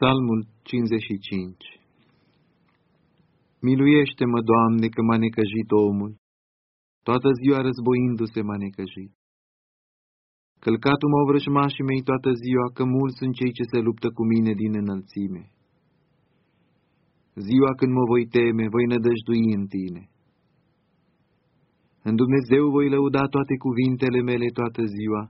Psalmul 55 Miluiește-mă, Doamne, că m-a necăjit omul, toată ziua războindu-se m-a necăjit. Călcatul m-au vrășmașii mei toată ziua, că mulți sunt cei ce se luptă cu mine din înălțime. Ziua când mă voi teme, voi nădăjdui în tine. În Dumnezeu voi lăuda toate cuvintele mele toată ziua.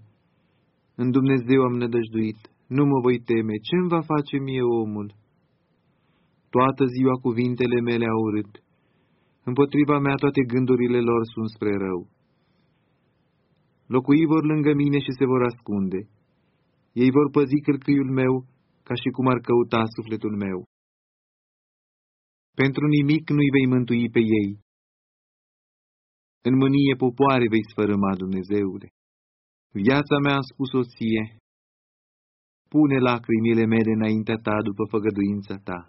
În Dumnezeu am nădăjduit, nu mă voi teme, ce-mi va face mie omul? Toată ziua cuvintele mele au urât. Împotriva mea toate gândurile lor sunt spre rău. Locuii vor lângă mine și se vor ascunde. Ei vor păzi călcâiul meu, ca și cum ar căuta sufletul meu. Pentru nimic nu-i vei mântui pe ei. În mânie popoare vei sfărâma, Dumnezeule. Viața mea a spus-o ție, pune lacrimile mele înaintea ta după făgăduința ta.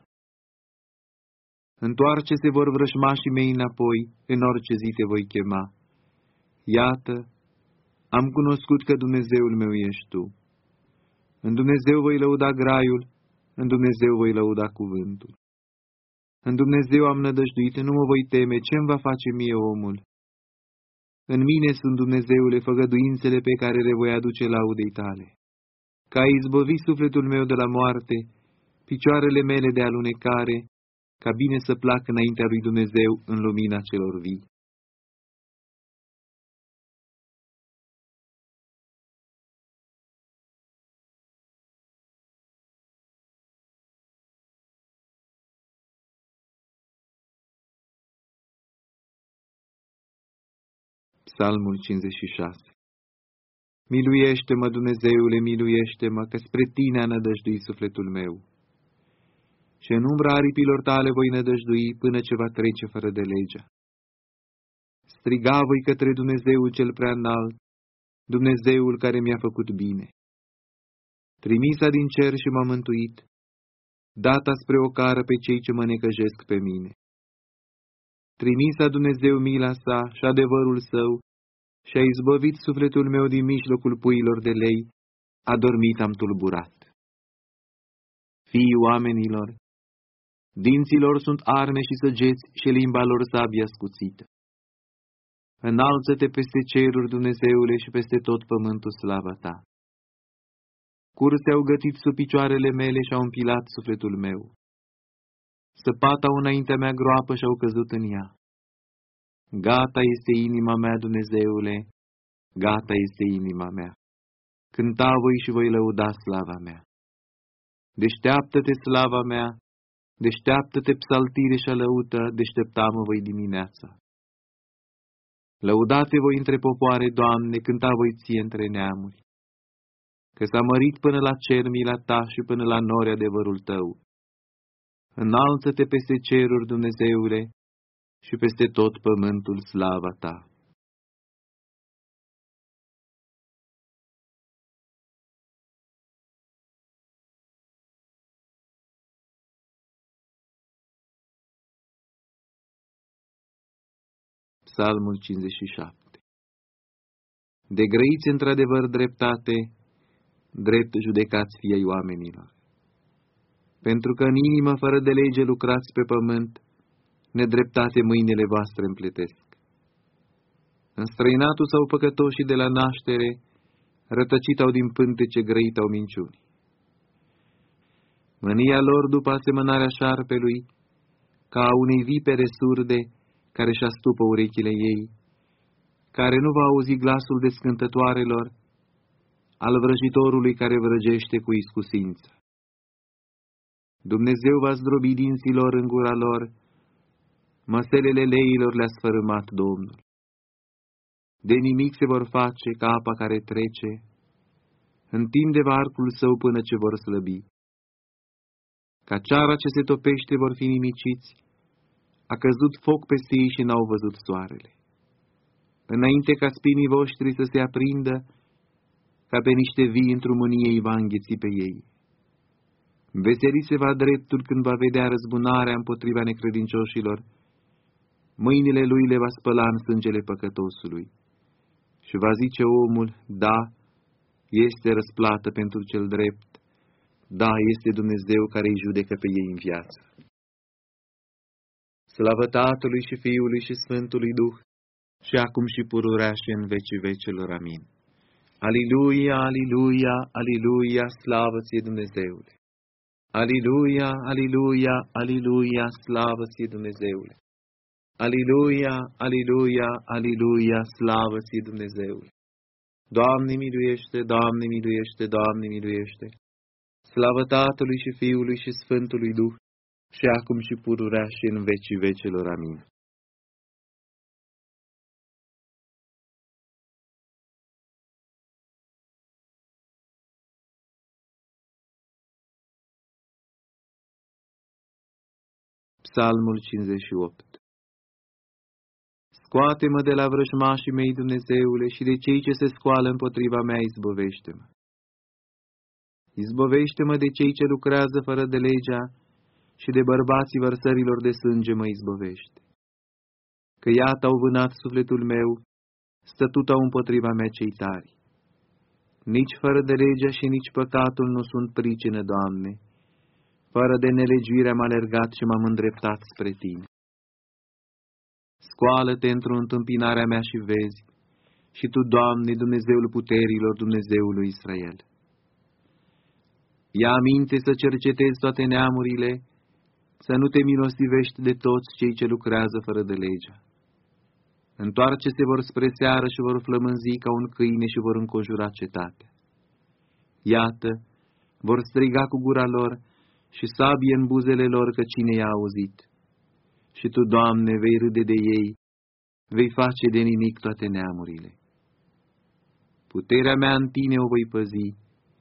Întoarce se vor vrășmașii mei înapoi, în orice zi te voi chema. Iată, am cunoscut că Dumnezeul meu ești tu. În Dumnezeu voi lăuda graiul, în Dumnezeu voi lăuda cuvântul. În Dumnezeu am nădăjduit, nu mă voi teme, ce-mi va face mie omul? În mine sunt Dumnezeule făgăduințele pe care le voi aduce laudei tale ca a izbăvi sufletul meu de la moarte, picioarele mele de alunecare, ca bine să plac înaintea lui Dumnezeu în lumina celor vii. Psalmul 56 Miluiește-mă, Dumnezeule, miluiește-mă, că spre Tine a nădăjdui sufletul meu. Și în umbra aripilor Tale voi nădăjdui până ce va trece fără de legea. Striga voi către Dumnezeul cel prea înalt, Dumnezeul care mi-a făcut bine. Trimisa din cer și m-a mântuit, data spre o cară pe cei ce mă necăjesc pe mine. Trimisa Dumnezeu mila sa și adevărul său, și a izbăvit sufletul meu din mijlocul puilor de lei, adormit am tulburat. Fii oamenilor, dinților sunt arme și săgeți și limba lor sabia scuțită. Înalță-te peste ceruri, Dumnezeule, și peste tot pământul slava ta. Curse au gătit sub picioarele mele și au împilat sufletul meu. Săpata înaintea mea groapă și au căzut în ea. Gata este inima mea, Dumnezeule, gata este inima mea. Cânta voi și voi lăuda slava mea. Deșteaptă-te, slava mea, deșteaptă-te, psaltire și lăută, deștepta-mă voi dimineața. Lăudate voi între popoare, Doamne, cânta voi ție între neamuri. Că s-a mărit până la cer mila ta și până la nori adevărul tău. Înalță-te peste ceruri, Dumnezeule, și peste tot pământul slava ta. Psalmul 57 De grăiți într-adevăr dreptate, drept judecați fiei oamenilor. Pentru că în inimă fără de lege lucrați pe pământ, nedreptate mâinile voastre împletesc. În străinatul sau păcătoșii de la naștere, rătăcit au din pântece grăit au minciuni. Mânia lor după asemănarea șarpelui, ca a unei vipere surde care și astupă urechile ei, care nu va auzi glasul descântătoarelor, al vrăjitorului care vrăgește cu iscusință. Dumnezeu va zdrobi dinților în gura lor Măselele leilor le-a sfărâmat Domnul. De nimic se vor face ca apa care trece, întinde arcul său până ce vor slăbi. Ca ceara ce se topește vor fi nimiciți, a căzut foc peste ei și n-au văzut soarele. Înainte ca spinii voștri să se aprindă, ca pe niște vii într-o mânie va îngheți pe ei. Veseli se va dreptul când va vedea răzbunarea împotriva necredincioșilor, mâinile lui le va spăla în sângele păcătosului. Și va zice omul, da, este răsplată pentru cel drept, Da, este Dumnezeu care îi judecă pe ei în viață. Slavă Tatălui și Fiului și Sfântului Duh, și acum și pururea și în vecii vecelor. Amin. Aliluia, aliluia, aliluia, slavă ție Dumnezeule! Aliluia, aliluia, aliluia, slavă ție Dumnezeule! Aliluia, aliluia, aliluia, slavă ție Dumnezeule! Doamne miluiește, Doamne miluiește, Doamne miluiește! Slavă Tatălui și Fiului și Sfântului Duh, și acum și pururea și în vecii vecelor. Amin. Psalmul 58 Scoate-mă de la vrăjmașii mei, Dumnezeule, și de cei ce se scoală împotriva mea, izbovește-mă. Izbovește-mă de cei ce lucrează fără de legea și de bărbații vărsărilor de sânge mă izbovește. Că iată au vânat sufletul meu, stătutau împotriva mea cei tari. Nici fără de legea și nici păcatul nu sunt pricină, Doamne, fără de nelegiuire am alergat și m-am îndreptat spre Tine. Scoală-te într-o întâmpinarea mea și vezi, și Tu, Doamne, Dumnezeul puterilor, Dumnezeul lui Israel. Ia aminte să cercetezi toate neamurile, să nu te milosivești de toți cei ce lucrează fără de legea. Întoarce-se vor spre seară și vor flămânzi ca un câine și vor înconjura cetatea. Iată, vor striga cu gura lor și sabie în buzele lor că cine i-a auzit. Și Tu, Doamne, vei râde de ei, vei face de nimic toate neamurile. Puterea mea în Tine o voi păzi,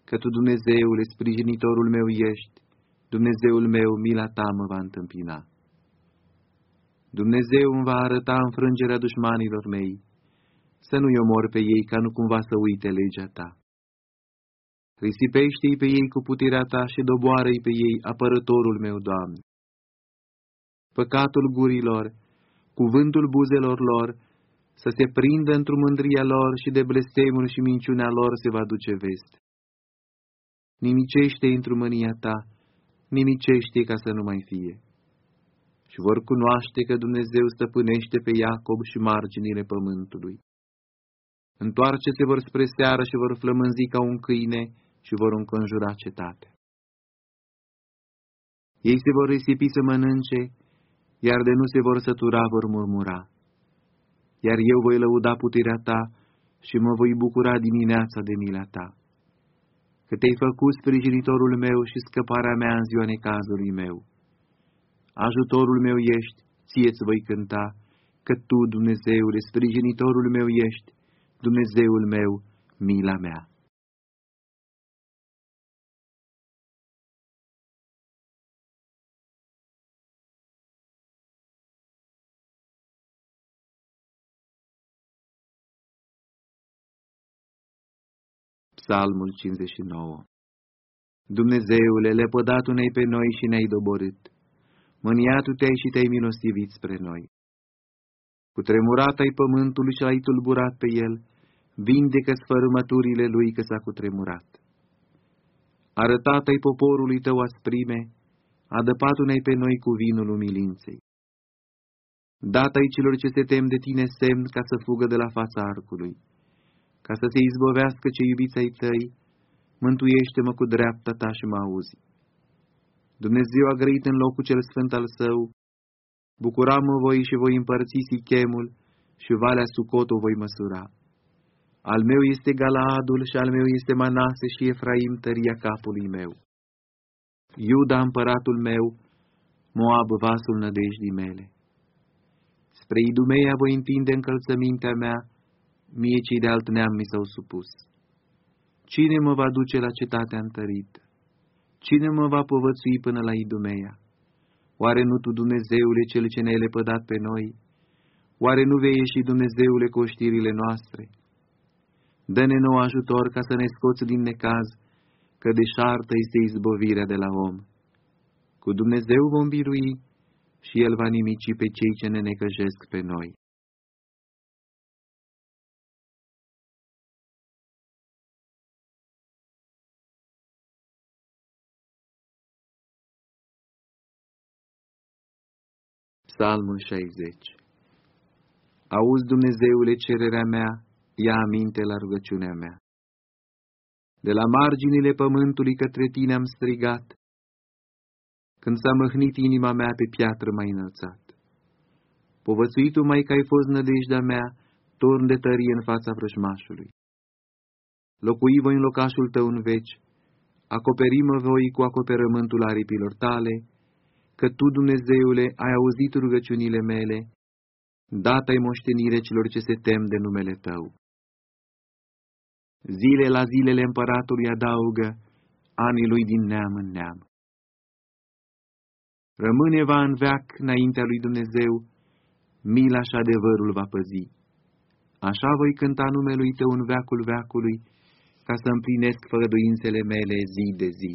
că Tu, Dumnezeule, sprijinitorul meu ești, Dumnezeul meu, mila Ta mă va întâmpina. Dumnezeu îmi va arăta înfrângerea dușmanilor mei, să nu-i omor pe ei ca nu cumva să uite legea Ta. Risipește-i pe ei cu puterea Ta și doboară-i pe ei, apărătorul meu, Doamne. Păcatul gurilor, cuvântul buzelor lor, să se prindă într-o mândria lor și de blestemul și minciunea lor se va duce vest. Nimicește într-o mânia Ta, nimicește ca să nu mai fie. Și vor cunoaște că Dumnezeu stăpânește pe Iacob și marginile pământului. Întoarce-se vor spre seară și vor flămânzi ca un câine și vor înconjura cetatea. Ei se vor risipi să mănânce, iar de nu se vor sătura vor murmura. Iar eu voi lăuda puterea ta și mă voi bucura dimineața de mila ta că te-ai făcut sprijinitorul meu și scăparea mea în ziua necazului meu. Ajutorul meu ești, ție-ți voi cânta, că Tu, Dumnezeule, sprijinitorul meu ești, Dumnezeul meu, mila mea. Psalmul 59 Dumnezeule, lepădat unei pe noi și ne-ai doborât. Mâniatul te-ai și te-ai milostivit spre noi. Cu tremurat ai pământul și ai tulburat pe el, vindecă sfărâmăturile lui că s-a cutremurat. Arătat ai poporului tău asprime, adăpat unei pe noi cu vinul umilinței. Dat ai celor ce se tem de tine semn ca să fugă de la fața arcului ca să se izbovească ce iubiți ai tăi, mântuiește-mă cu dreapta ta și mă auzi. Dumnezeu a grăit în locul cel sfânt al său, bucuram-mă voi și voi împărți Sichemul și Valea Sucot o voi măsura. Al meu este Galaadul și al meu este Manase și Efraim tăria capului meu. Iuda împăratul meu, Moab vasul nădejdii mele. Spre Idumeia voi întinde încălțămintea mea, mie cei de alt neam mi s-au supus. Cine mă va duce la cetatea întărită? Cine mă va povățui până la Idumea? Oare nu Tu, Dumnezeule, Cel ce ne-ai lepădat pe noi? Oare nu vei ieși, Dumnezeule, cu știrile noastre? Dă-ne nou ajutor ca să ne scoți din necaz, că deșartă este izbovirea de la om. Cu Dumnezeu vom birui și El va nimici pe cei ce ne necăjesc pe noi. Psalmul 60 Auzi, Dumnezeule, cererea mea, ia aminte la rugăciunea mea. De la marginile pământului către tine am strigat, când s-a măhnit inima mea pe piatră mai înălțat. Povățuitul mai că ai fost nădejdea mea, torn de tărie în fața vrăjmașului. Locui voi în locașul tău în veci, acoperimă voi cu acoperământul aripilor tale, că Tu, Dumnezeule, ai auzit rugăciunile mele, dată-i moștenire celor ce se tem de numele Tău. Zile la zilele împăratului adaugă, anii lui din neam în neam. Rămâne va în veac înaintea lui Dumnezeu, mila și adevărul va păzi. Așa voi cânta numelui Tău în veacul veacului, ca să împlinesc făgăduințele mele zi de zi.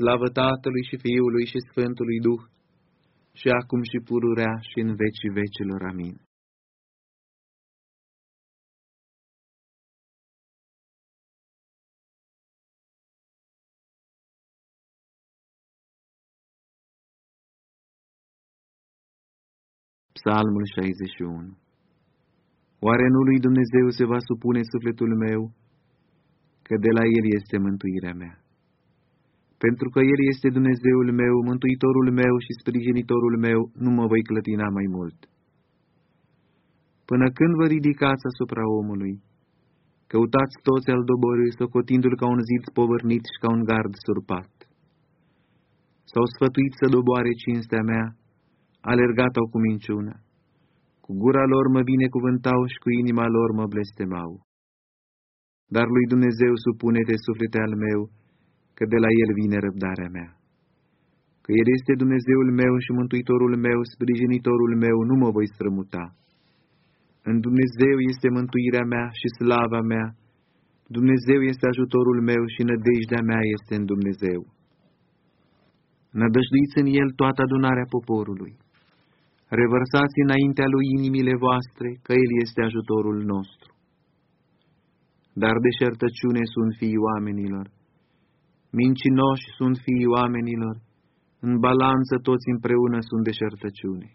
Slavă Tatălui și Fiului și Sfântului Duh, și acum și pururea și în vecii vecilor. Amin. Psalmul 61 Oare nu lui Dumnezeu se va supune sufletul meu, că de la El este mântuirea mea? Pentru că El este Dumnezeul meu, Mântuitorul meu și Sprijinitorul meu, nu mă voi clătina mai mult. Până când vă ridicați asupra omului? Căutați toți al doborâi, socotindu-l ca un zid povărnit și ca un gard surpat. S-au sfătuit să doboare cinstea mea, alergat-au cu minciună. Cu gura lor mă binecuvântau și cu inima lor mă blestemau. Dar lui Dumnezeu supune-te, suflete al meu, că de la El vine răbdarea mea. Că El este Dumnezeul meu și Mântuitorul meu, sprijinitorul meu, nu mă voi strămuta. În Dumnezeu este mântuirea mea și slava mea, Dumnezeu este ajutorul meu și nădejdea mea este în Dumnezeu. Nădăjduiți în El toată adunarea poporului. Revărsați înaintea Lui inimile voastre, că El este ajutorul nostru. Dar deșertăciune sunt fiii oamenilor, Mincinoși sunt fiii oamenilor, în balanță toți împreună sunt deșertăciune.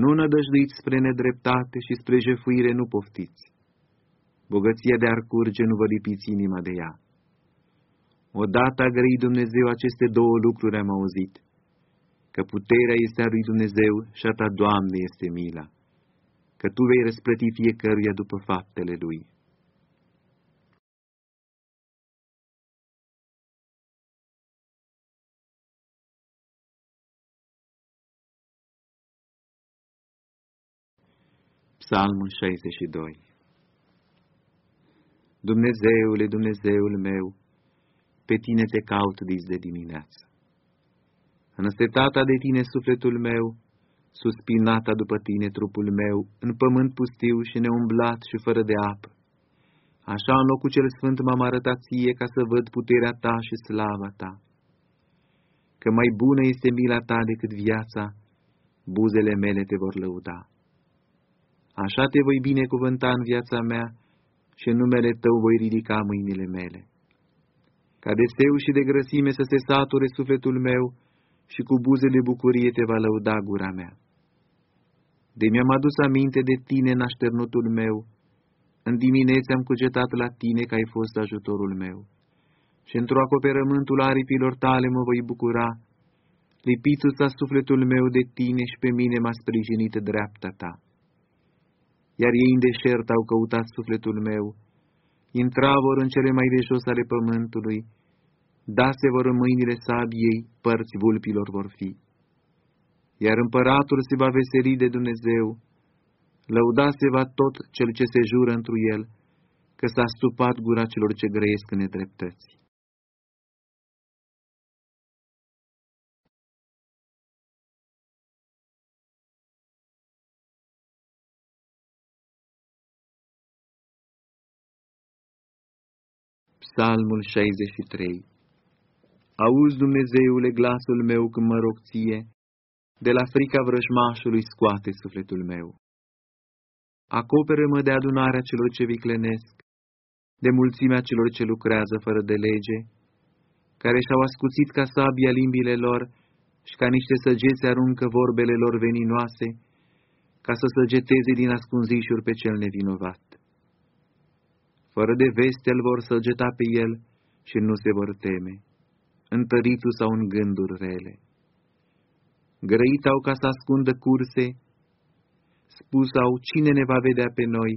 Nu nădăjduiți spre nedreptate și spre jefuire nu poftiți. Bogăția de ar curge nu vă lipiți inima de ea. Odată a grăit Dumnezeu aceste două lucruri am auzit, că puterea este a lui Dumnezeu și a ta, Doamne, este mila, că Tu vei răsplăti fiecăruia după faptele Lui. Psalmul 62 Dumnezeule, Dumnezeul meu, pe tine te caut dis de dimineață. Înăstetata de tine sufletul meu, suspinata după tine trupul meu, în pământ pustiu și neumblat și fără de apă. Așa în locul cel sfânt m-am arătat ție ca să văd puterea ta și slava ta. Că mai bună este mila ta decât viața, buzele mele te vor lăuda. Așa te voi binecuvânta în viața mea și în numele Tău voi ridica mâinile mele. Ca de seu și de grăsime să se sature sufletul meu și cu buze de bucurie te va lăuda gura mea. De mi-am adus aminte de Tine în așternutul meu, în diminețe am cugetat la Tine că ai fost ajutorul meu. Și într-o acoperământul aripilor Tale mă voi bucura, lipitul sta sufletul meu de Tine și pe mine m-a sprijinit dreapta Ta iar ei în deșert au căutat sufletul meu. Intra vor în cele mai de jos ale pământului, dase vor în mâinile sabiei, părți vulpilor vor fi. Iar împăratul se va veseli de Dumnezeu, lăudase va tot cel ce se jură întru el, că s-a stupat gura celor ce grăiesc în nedreptăți. Psalmul 63 Auzi, Dumnezeule, glasul meu când mă rog ție, de la frica vrăjmașului scoate sufletul meu. Acoperă-mă de adunarea celor ce viclenesc, de mulțimea celor ce lucrează fără de lege, care și-au ascuțit ca sabia limbile lor și ca niște săgeți aruncă vorbele lor veninoase, ca să săgeteze din ascunzișuri pe cel nevinovat. Fără de veste îl vor săgeta pe el și nu se vor teme, întăritu sau în gânduri rele. Grăit au ca să ascundă curse, spus au cine ne va vedea pe noi.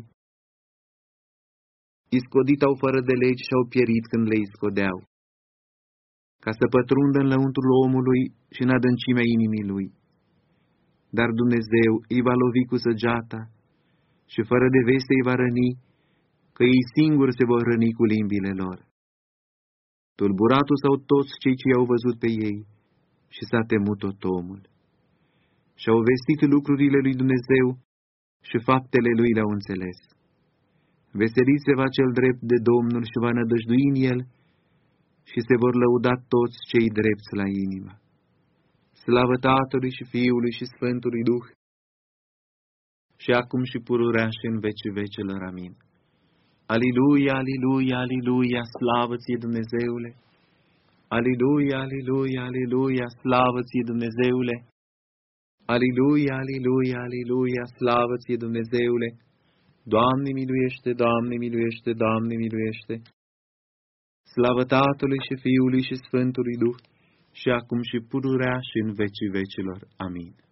Iscodit au fără de legi și au pierit când le iscodeau, ca să pătrundă în lăuntrul omului și în adâncimea inimii lui. Dar Dumnezeu îi va lovi cu săgeata și fără de veste îi va răni, că ei singuri se vor răni cu limbile lor. Tulburatul sau toți cei ce i-au văzut pe ei și s-a temut tot omul. Și-au vestit lucrurile lui Dumnezeu și faptele lui le-au înțeles. Veselit se va cel drept de Domnul și va nădăjdui în el și se vor lăuda toți cei drepți la inimă. Slavă Tatălui și Fiului și Sfântului Duh, și acum și pururea și în vecii vecelor. Amin. Aliluia, aliluia, aliluia, slavă ție Dumnezeule! Aliluia, aliluia, aliluia, slavă ție Dumnezeule! Aliluia, aliluia, aliluia, slavă ție Dumnezeule! Doamne miluiește, Doamne miluiește, Doamne miluiește! Slavă Tatălui și Fiului și Sfântului Duh, și acum și pururea și în vecii vecilor. Amin.